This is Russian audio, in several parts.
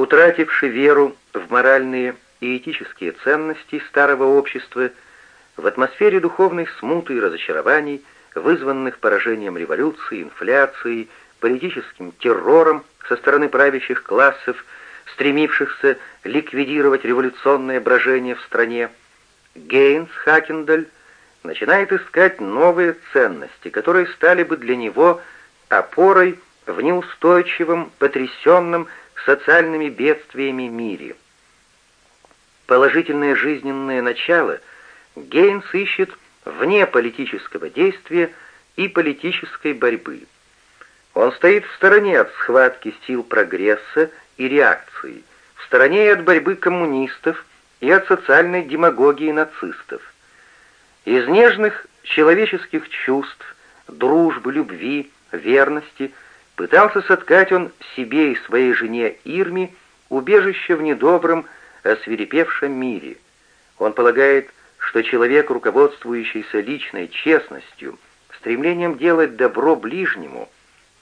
утративший веру в моральные и этические ценности старого общества, в атмосфере духовной смуты и разочарований, вызванных поражением революции, инфляцией, политическим террором со стороны правящих классов, стремившихся ликвидировать революционное брожение в стране, Гейнс Хакендаль начинает искать новые ценности, которые стали бы для него опорой в неустойчивом, потрясенном социальными бедствиями мире. Положительное жизненное начало Гейнс ищет вне политического действия и политической борьбы. Он стоит в стороне от схватки сил прогресса и реакции, в стороне от борьбы коммунистов, и от социальной демагогии нацистов. Из нежных человеческих чувств, дружбы, любви, верности пытался соткать он себе и своей жене Ирме убежище в недобром, освирепевшем мире. Он полагает, что человек, руководствующийся личной честностью, стремлением делать добро ближнему,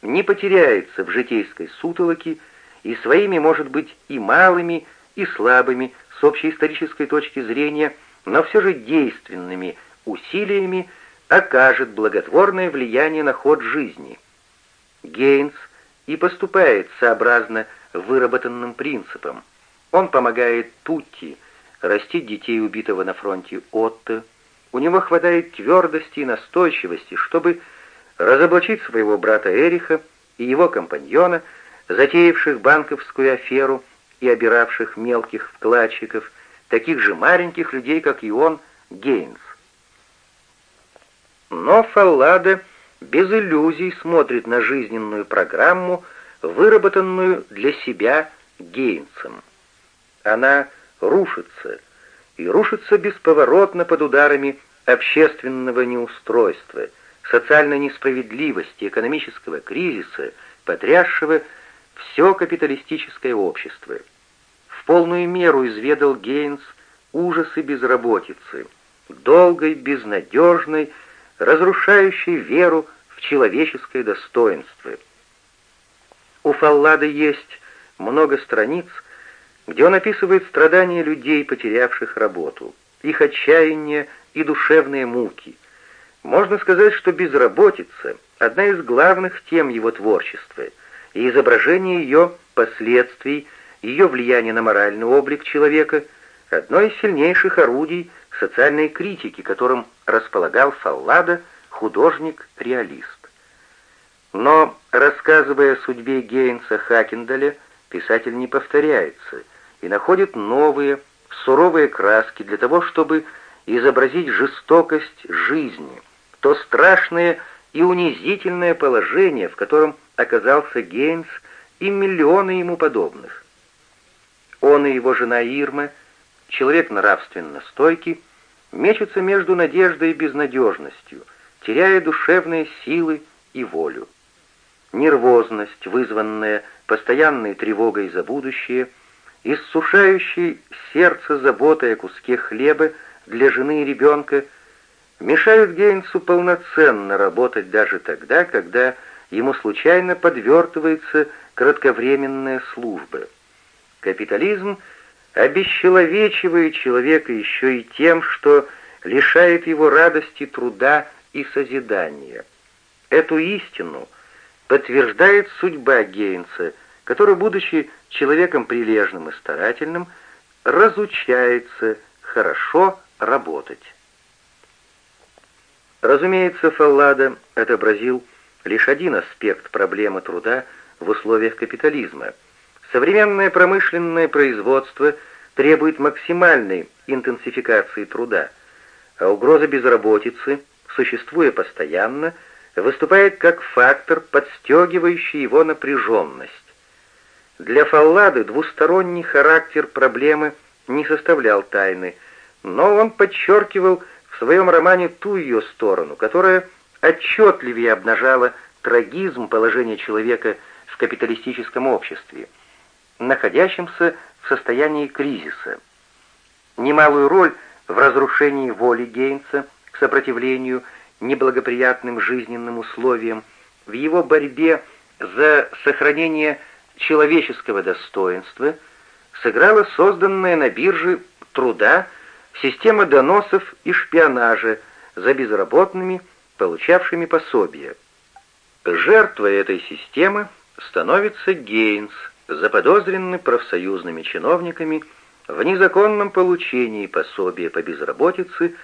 не потеряется в житейской сутолоке и своими, может быть, и малыми, и слабыми, с общей исторической точки зрения, но все же действенными усилиями окажет благотворное влияние на ход жизни. Гейнс и поступает сообразно выработанным принципам. Он помогает Тутти растить детей убитого на фронте Отто. У него хватает твердости и настойчивости, чтобы разоблачить своего брата Эриха и его компаньона, затеявших банковскую аферу и обиравших мелких вкладчиков, таких же маленьких людей, как и он, Гейнс. Но Фаллада без иллюзий смотрит на жизненную программу, выработанную для себя Гейнсом. Она рушится, и рушится бесповоротно под ударами общественного неустройства, социальной несправедливости, экономического кризиса, потрясшего все капиталистическое общество. В полную меру изведал Гейнс ужасы безработицы, долгой, безнадежной, разрушающей веру в человеческое достоинство. У Фаллада есть много страниц, где он описывает страдания людей, потерявших работу, их отчаяние и душевные муки. Можно сказать, что безработица — одна из главных тем его творчества — и изображение ее последствий, ее влияния на моральный облик человека — одно из сильнейших орудий социальной критики, которым располагал Фаллада, художник-реалист. Но, рассказывая о судьбе Гейнса Хакендаля, писатель не повторяется и находит новые, суровые краски для того, чтобы изобразить жестокость жизни, то страшное и унизительное положение, в котором оказался Гейнс и миллионы ему подобных. Он и его жена Ирма, человек нравственно стойкий, мечутся между надеждой и безнадежностью, теряя душевные силы и волю. Нервозность, вызванная постоянной тревогой за будущее, иссушающей сердце заботой о куске хлеба для жены и ребенка, мешают Гейнсу полноценно работать даже тогда, когда ему случайно подвертывается кратковременная служба. Капитализм обесчеловечивает человека еще и тем, что лишает его радости труда и созидания. Эту истину подтверждает судьба Гейнса, который, будучи человеком прилежным и старательным, разучается хорошо работать. Разумеется, Фаллада отобразил лишь один аспект проблемы труда в условиях капитализма. Современное промышленное производство требует максимальной интенсификации труда, а угроза безработицы, существуя постоянно, выступает как фактор, подстегивающий его напряженность. Для Фаллады двусторонний характер проблемы не составлял тайны, но он подчеркивал в своем романе ту ее сторону, которая отчетливее обнажала трагизм положения человека в капиталистическом обществе, находящемся в состоянии кризиса. Немалую роль в разрушении воли Гейнса к сопротивлению неблагоприятным жизненным условиям, в его борьбе за сохранение человеческого достоинства сыграла созданная на бирже труда система доносов и шпионажа за безработными, получавшими пособия. Жертвой этой системы становится Гейнс, заподозренный профсоюзными чиновниками в незаконном получении пособия по безработице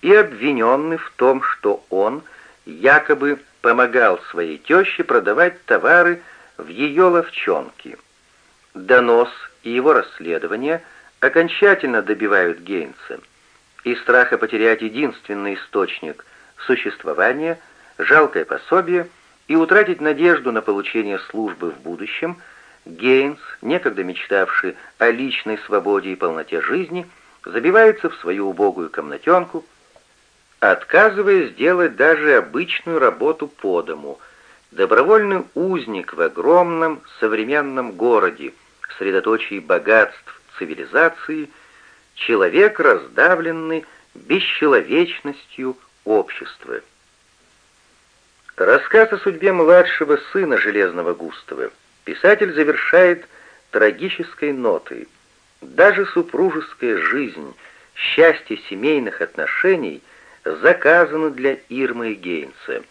и обвиненный в том, что он якобы помогал своей теще продавать товары в ее ловчонке. Донос и его расследование окончательно добивают Гейнса. Из страха потерять единственный источник существования, жалкое пособие и утратить надежду на получение службы в будущем, Гейнс, некогда мечтавший о личной свободе и полноте жизни, забивается в свою убогую комнатенку, отказываясь делать даже обычную работу по дому, добровольный узник в огромном современном городе, средоточии богатств цивилизации, человек, раздавленный бесчеловечностью общества. Рассказ о судьбе младшего сына Железного Густава писатель завершает трагической нотой. Даже супружеская жизнь, счастье семейных отношений — заказаны для Ирмы и Гейнса.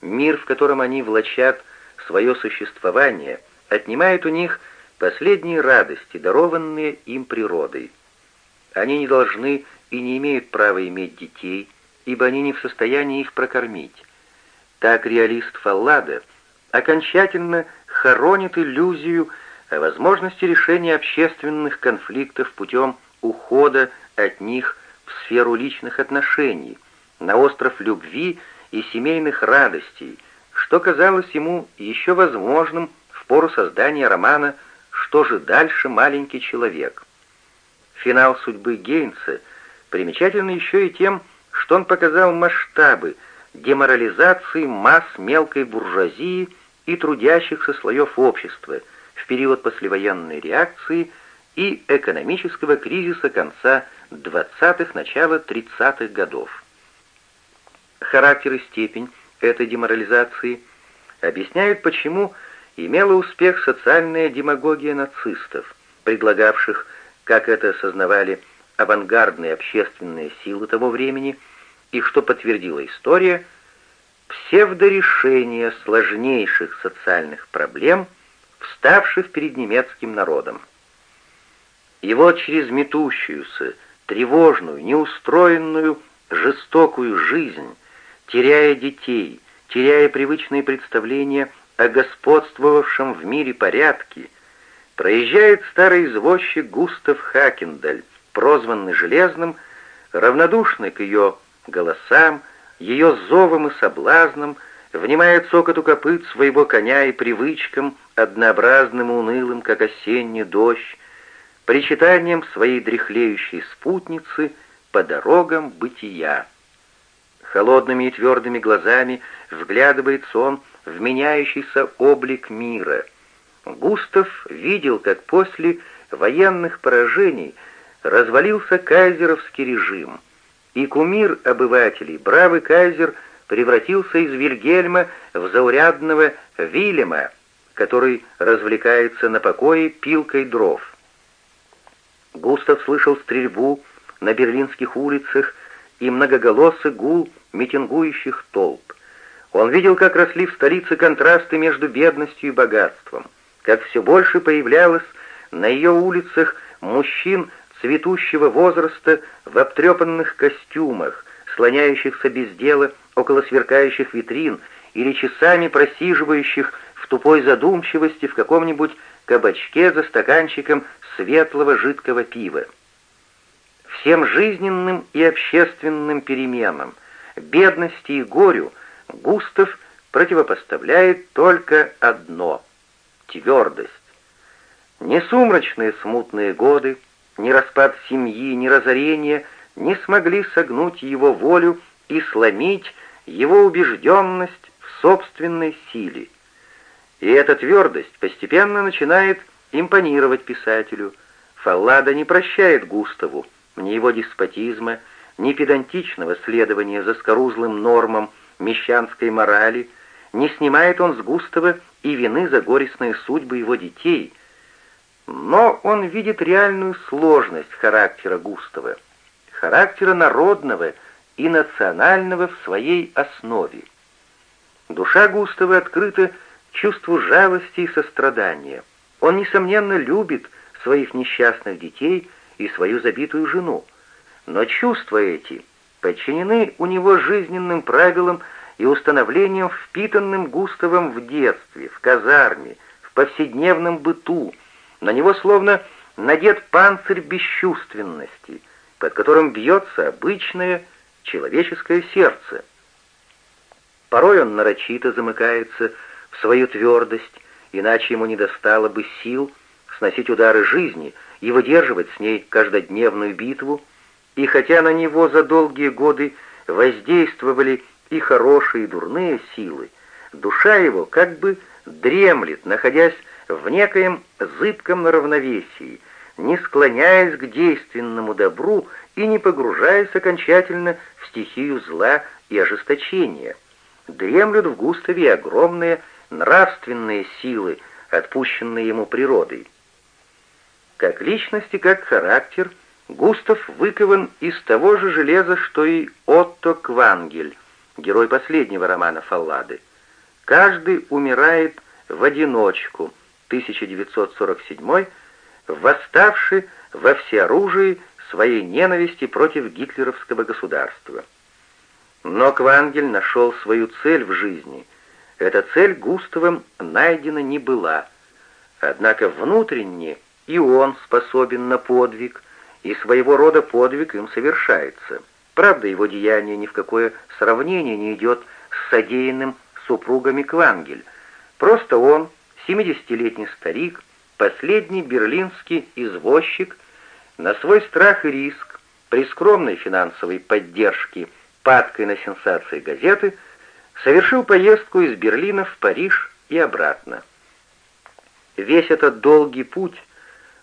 Мир, в котором они влачат свое существование, отнимает у них последние радости, дарованные им природой. Они не должны и не имеют права иметь детей, ибо они не в состоянии их прокормить. Так реалист Фаллада окончательно хоронит иллюзию о возможности решения общественных конфликтов путем ухода от них в сферу личных отношений, на остров любви и семейных радостей, что казалось ему еще возможным в пору создания романа «Что же дальше, маленький человек?». Финал судьбы Гейнса примечателен еще и тем, что он показал масштабы деморализации масс мелкой буржуазии и трудящихся слоев общества в период послевоенной реакции и экономического кризиса конца 20-х, начала 30-х годов. Характер и степень этой деморализации объясняют, почему имела успех социальная демагогия нацистов, предлагавших, как это осознавали авангардные общественные силы того времени, и что подтвердила история, псевдорешение сложнейших социальных проблем, вставших перед немецким народом. Его через метущуюся, тревожную, неустроенную, жестокую жизнь теряя детей, теряя привычные представления о господствовавшем в мире порядке, проезжает старый извозчик Густав Хакендаль, прозванный Железным, равнодушный к ее голосам, ее зовам и соблазнам, внимает цокоту копыт своего коня и привычкам, однообразным и унылым, как осенний дождь, причитанием своей дряхлеющей спутницы по дорогам бытия. Холодными и твердыми глазами вглядывается он в меняющийся облик мира. Густав видел, как после военных поражений развалился кайзеровский режим, и кумир обывателей, бравый кайзер, превратился из Вильгельма в заурядного Вильяма, который развлекается на покое пилкой дров. Густав слышал стрельбу на берлинских улицах и многоголосый гул митингующих толп. Он видел, как росли в столице контрасты между бедностью и богатством, как все больше появлялось на ее улицах мужчин цветущего возраста в обтрепанных костюмах, слоняющихся без дела около сверкающих витрин или часами просиживающих в тупой задумчивости в каком-нибудь кабачке за стаканчиком светлого жидкого пива. Всем жизненным и общественным переменам, бедности и горю Густав противопоставляет только одно — твердость. Ни сумрачные смутные годы, ни распад семьи, ни разорение не смогли согнуть его волю и сломить его убежденность в собственной силе. И эта твердость постепенно начинает импонировать писателю. Фаллада не прощает Густаву ни его деспотизма, ни педантичного следования за скорузлым нормам мещанской морали, не снимает он с Густава и вины за горестные судьбы его детей, но он видит реальную сложность характера Густава, характера народного и национального в своей основе. Душа Густава открыта чувству жалости и сострадания. Он, несомненно, любит своих несчастных детей и свою забитую жену, но чувства эти подчинены у него жизненным правилам и установлениям, впитанным Густавом в детстве, в казарме, в повседневном быту. На него словно надет панцирь бесчувственности, под которым бьется обычное человеческое сердце. Порой он нарочито замыкается в свою твердость, иначе ему не достало бы сил сносить удары жизни и выдерживать с ней каждодневную битву, и хотя на него за долгие годы воздействовали и хорошие, и дурные силы, душа его как бы дремлет, находясь в некоем зыбком равновесии, не склоняясь к действенному добру и не погружаясь окончательно в стихию зла и ожесточения. Дремлют в Густаве огромные нравственные силы, отпущенные ему природой. Как личность и как характер, Густав выкован из того же железа, что и Отто Квангель, герой последнего романа Фаллады. Каждый умирает в одиночку, 1947 восставший во всеоружии своей ненависти против гитлеровского государства. Но Квангель нашел свою цель в жизни. Эта цель Густавом найдена не была. Однако внутренне и он способен на подвиг, и своего рода подвиг им совершается. Правда, его деяние ни в какое сравнение не идет с содеянным супругами Квангель. Просто он, 70-летний старик, последний берлинский извозчик, на свой страх и риск, при скромной финансовой поддержке, падкой на сенсации газеты, совершил поездку из Берлина в Париж и обратно. Весь этот долгий путь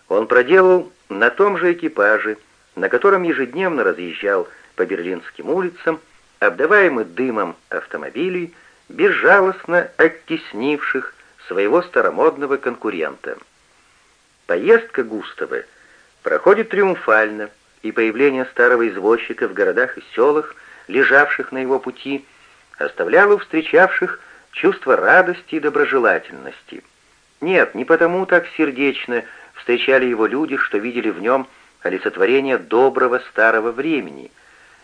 он проделал на том же экипаже, на котором ежедневно разъезжал по берлинским улицам, обдаваемый дымом автомобилей, безжалостно оттеснивших своего старомодного конкурента. Поездка Густава проходит триумфально, и появление старого извозчика в городах и селах, лежавших на его пути, оставляло у встречавших чувство радости и доброжелательности. Нет, не потому так сердечно встречали его люди, что видели в нем олицетворение доброго старого времени.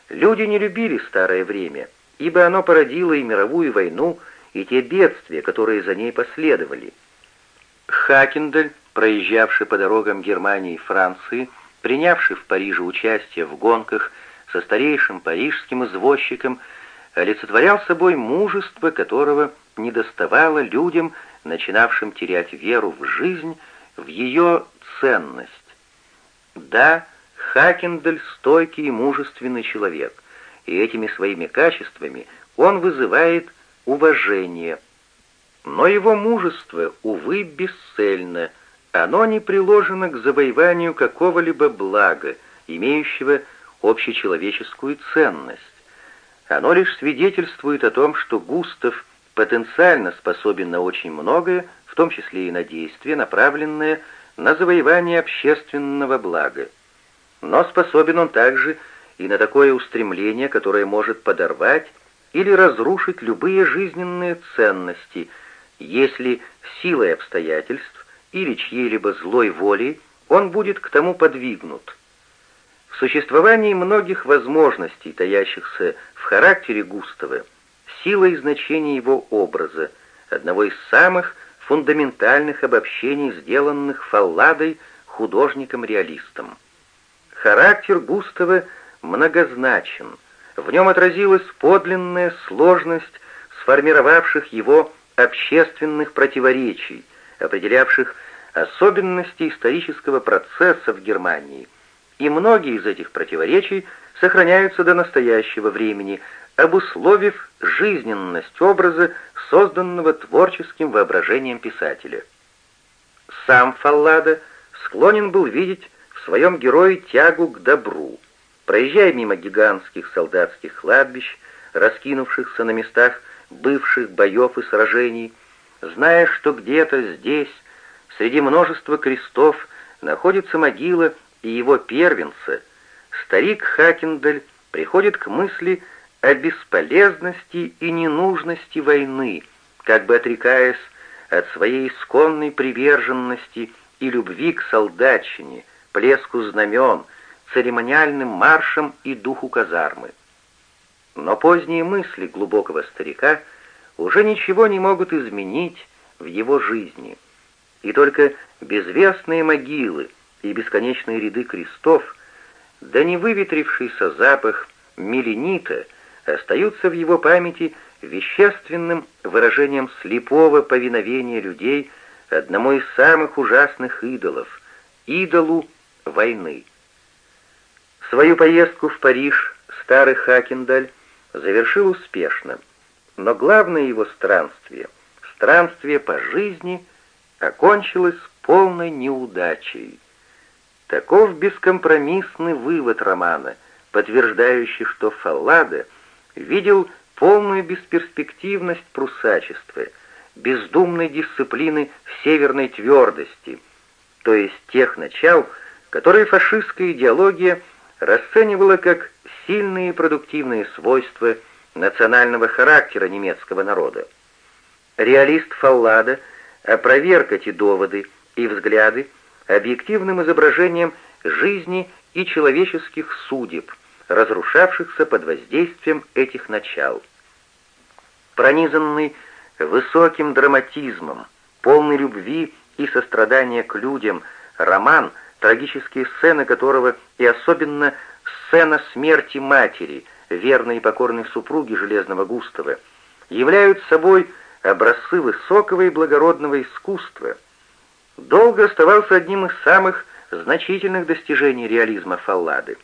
Люди не любили старое время, ибо оно породило и мировую войну, и те бедствия, которые за ней последовали. Хакендель, проезжавший по дорогам Германии и Франции, принявший в Париже участие в гонках со старейшим парижским извозчиком, олицетворял собой мужество, которого недоставало людям, начинавшим терять веру в жизнь, в ее ценность. Да, Хакендель стойкий и мужественный человек, и этими своими качествами он вызывает уважение. Но его мужество, увы, бесцельно, оно не приложено к завоеванию какого-либо блага, имеющего общечеловеческую ценность. Оно лишь свидетельствует о том, что Густав потенциально способен на очень многое, в том числе и на действия, направленные на завоевание общественного блага. Но способен он также и на такое устремление, которое может подорвать или разрушить любые жизненные ценности, если силой обстоятельств или чьей-либо злой волей он будет к тому подвигнут. В существовании многих возможностей, таящихся в характере Густава, сила и значение его образа, одного из самых фундаментальных обобщений, сделанных Фалладой художником-реалистом. Характер Густава многозначен, в нем отразилась подлинная сложность сформировавших его общественных противоречий, определявших особенности исторического процесса в Германии, и многие из этих противоречий сохраняются до настоящего времени, обусловив жизненность образа, созданного творческим воображением писателя. Сам Фаллада склонен был видеть в своем герое тягу к добру. Проезжая мимо гигантских солдатских кладбищ, раскинувшихся на местах бывших боев и сражений, зная, что где-то здесь, среди множества крестов, находится могила и его первенца, старик Хакендаль приходит к мысли о бесполезности и ненужности войны, как бы отрекаясь от своей исконной приверженности и любви к солдатчине, плеску знамен, церемониальным маршам и духу казармы. Но поздние мысли глубокого старика уже ничего не могут изменить в его жизни, и только безвестные могилы и бесконечные ряды крестов, да не выветрившийся запах меленита остаются в его памяти вещественным выражением слепого повиновения людей одному из самых ужасных идолов — идолу войны. Свою поездку в Париж старый Хакендаль завершил успешно, но главное его странствие, странствие по жизни, окончилось полной неудачей. Таков бескомпромиссный вывод романа, подтверждающий, что Фаллада видел полную бесперспективность прусачества, бездумной дисциплины северной твердости, то есть тех начал, которые фашистская идеология расценивала как сильные продуктивные свойства национального характера немецкого народа. Реалист Фаллада опроверг эти доводы и взгляды объективным изображением жизни и человеческих судеб, разрушавшихся под воздействием этих начал. Пронизанный высоким драматизмом, полный любви и сострадания к людям, роман, трагические сцены которого и особенно сцена смерти матери, верной и покорной супруги Железного Густава, являют собой образцы высокого и благородного искусства. Долго оставался одним из самых значительных достижений реализма Фаллады.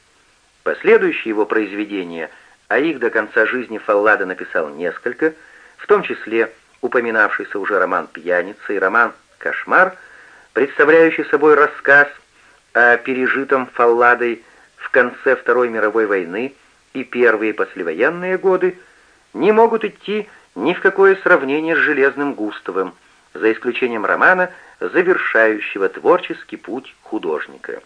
Последующие его произведения, а их до конца жизни Фаллада написал несколько, в том числе упоминавшийся уже роман «Пьяница» и роман «Кошмар», представляющий собой рассказ о пережитом Фалладой в конце Второй мировой войны и первые послевоенные годы, не могут идти ни в какое сравнение с «Железным Густавым», за исключением романа, завершающего творческий путь художника.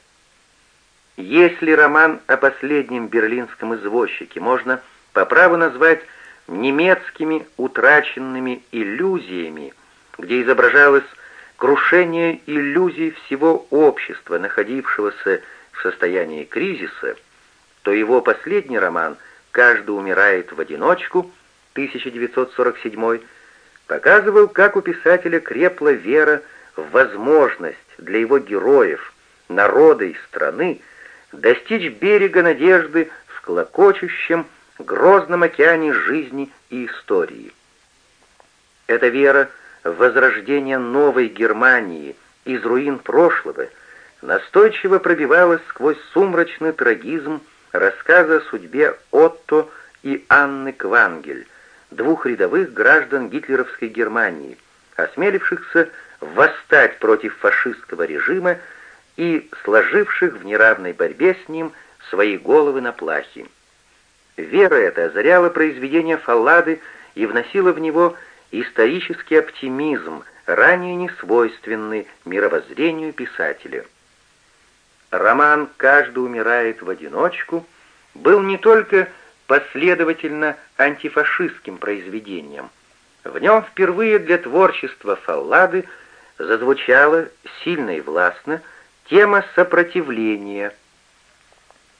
Если роман о последнем берлинском извозчике можно по праву назвать немецкими утраченными иллюзиями, где изображалось крушение иллюзий всего общества, находившегося в состоянии кризиса, то его последний роман «Каждый умирает в одиночку» 1947 показывал, как у писателя крепла вера в возможность для его героев, народа и страны достичь берега надежды в клокочущем, грозном океане жизни и истории. Эта вера возрождение новой Германии из руин прошлого настойчиво пробивалась сквозь сумрачный трагизм рассказа о судьбе Отто и Анны Квангель, двух рядовых граждан гитлеровской Германии, осмелившихся восстать против фашистского режима и сложивших в неравной борьбе с ним свои головы на плахи. Вера эта озаряла произведение Фаллады и вносила в него исторический оптимизм, ранее не свойственный мировоззрению писателя. Роман «Каждый умирает в одиночку» был не только последовательно антифашистским произведением. В нем впервые для творчества Фаллады зазвучала сильно и властно тема сопротивления.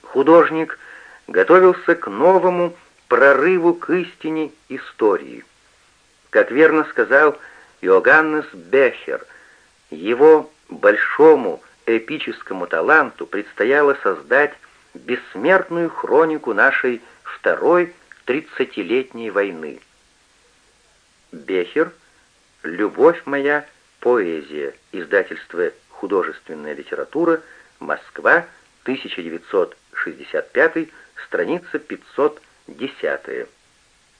Художник готовился к новому прорыву к истине истории. Как верно сказал Иоганнес Бехер, его большому эпическому таланту предстояло создать бессмертную хронику нашей Второй тридцатилетней войны. Бехер «Любовь моя. Поэзия. Издательство «Художественная литература. Москва. 1965 страница 510.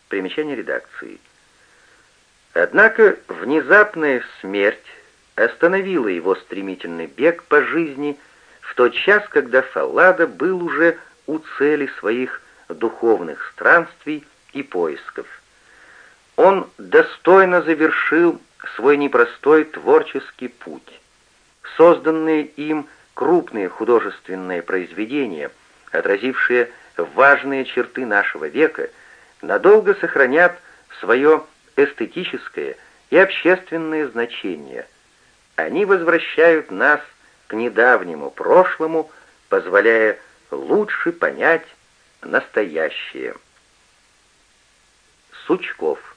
Примечание редакции. Однако внезапная смерть остановила его стремительный бег по жизни в тот час, когда Фаллада был уже у цели своих духовных странствий и поисков. Он достойно завершил свой непростой творческий путь. Созданные им крупные художественные произведения, отразившие важные черты нашего века, надолго сохранят свое эстетическое и общественное значение. Они возвращают нас к недавнему прошлому, позволяя лучше понять настоящее. Сучков